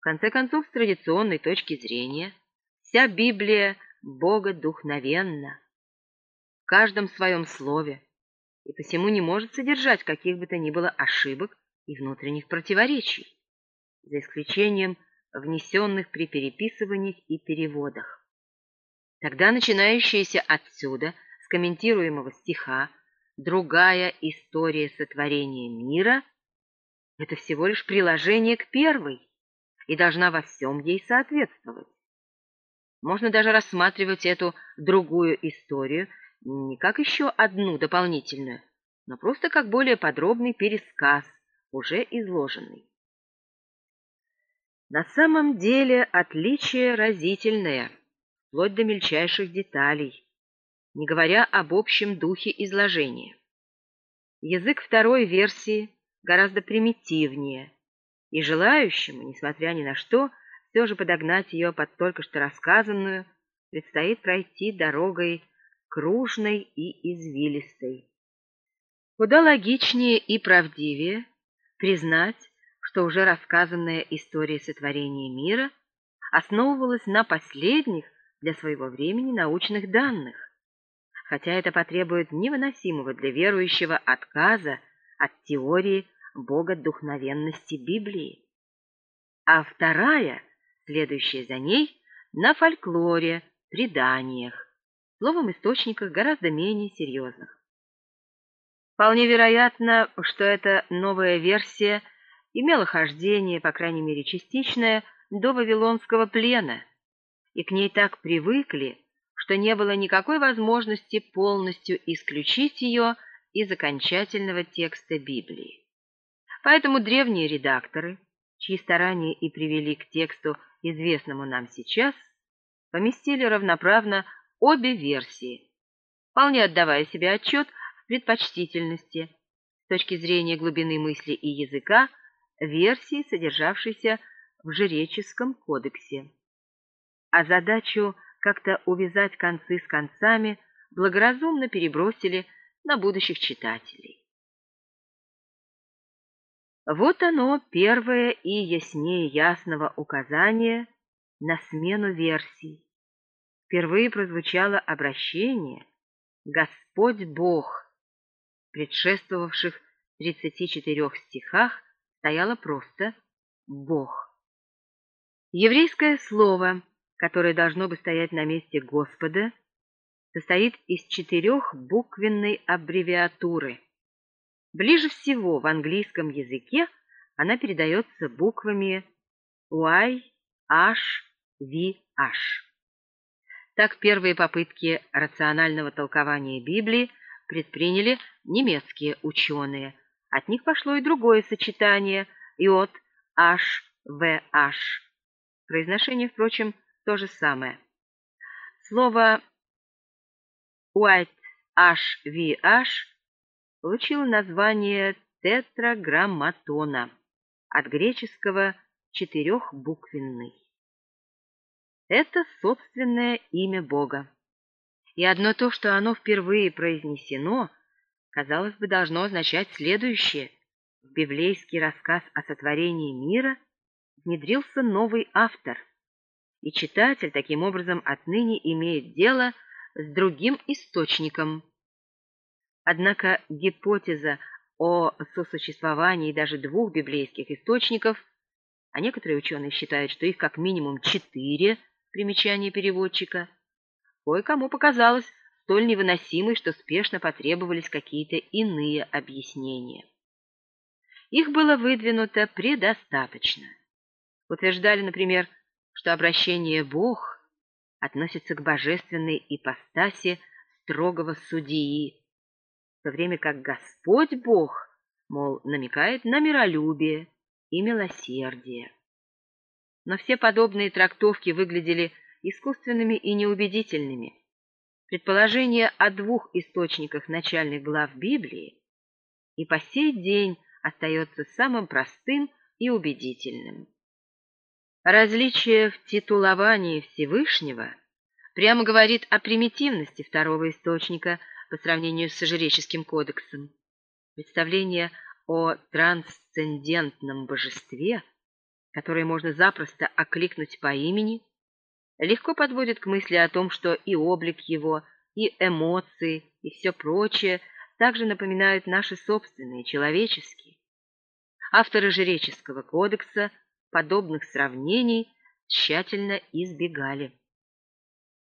В конце концов, с традиционной точки зрения, вся Библия богодухновенна в каждом своем слове и посему не может содержать каких бы то ни было ошибок и внутренних противоречий, за исключением внесенных при переписываниях и переводах. Тогда начинающаяся отсюда, с комментируемого стиха, другая история сотворения мира – это всего лишь приложение к первой и должна во всем ей соответствовать. Можно даже рассматривать эту другую историю не как еще одну дополнительную, но просто как более подробный пересказ, уже изложенный. На самом деле отличие разительное, вплоть до мельчайших деталей, не говоря об общем духе изложения. Язык второй версии гораздо примитивнее, и желающему, несмотря ни на что, все же подогнать ее под только что рассказанную, предстоит пройти дорогой кружной и извилистой. Куда логичнее и правдивее признать, что уже рассказанная история сотворения мира основывалась на последних для своего времени научных данных, хотя это потребует невыносимого для верующего отказа от теории богодухновенности Библии. А вторая, следующая за ней, на фольклоре, преданиях, словом, источниках гораздо менее серьезных. Вполне вероятно, что эта новая версия имела хождение, по крайней мере частичное, до Вавилонского плена, и к ней так привыкли, что не было никакой возможности полностью исключить ее из окончательного текста Библии. Поэтому древние редакторы, чьи старания и привели к тексту, известному нам сейчас, поместили равноправно обе версии, вполне отдавая себе отчет в предпочтительности с точки зрения глубины мысли и языка версии, содержавшейся в Жреческом кодексе. А задачу как-то увязать концы с концами благоразумно перебросили на будущих читателей. Вот оно, первое и яснее ясного указание на смену версий. Впервые прозвучало обращение «Господь Бог». В предшествовавших 34 стихах стояло просто «Бог». Еврейское слово, которое должно бы стоять на месте Господа, состоит из четырех буквенной аббревиатуры – Ближе всего в английском языке она передается буквами Y, H, V, H. Так первые попытки рационального толкования Библии предприняли немецкие ученые. От них пошло и другое сочетание иод H, V, H. Произношение, впрочем, то же самое. Слово white H, V, H получил название тетраграмматона от греческого четырехбуквенный. Это собственное имя Бога. И одно то, что оно впервые произнесено, казалось бы, должно означать следующее. В библейский рассказ о сотворении мира внедрился новый автор, и читатель таким образом отныне имеет дело с другим источником – Однако гипотеза о сосуществовании даже двух библейских источников, а некоторые ученые считают, что их как минимум четыре, примечание переводчика, кое-кому показалось столь невыносимой, что спешно потребовались какие-то иные объяснения. Их было выдвинуто предостаточно. Утверждали, например, что обращение «Бог» относится к божественной ипостаси строгого судьи, в то время как Господь Бог, мол, намекает на миролюбие и милосердие. Но все подобные трактовки выглядели искусственными и неубедительными. Предположение о двух источниках начальных глав Библии и по сей день остается самым простым и убедительным. Различие в титуловании Всевышнего прямо говорит о примитивности второго источника по сравнению с Жреческим кодексом. Представление о трансцендентном божестве которое можно запросто окликнуть по имени, легко подводит к мысли о том, что и облик его, и эмоции, и все прочее также напоминают наши собственные, человеческие. Авторы жреческого кодекса подобных сравнений тщательно избегали.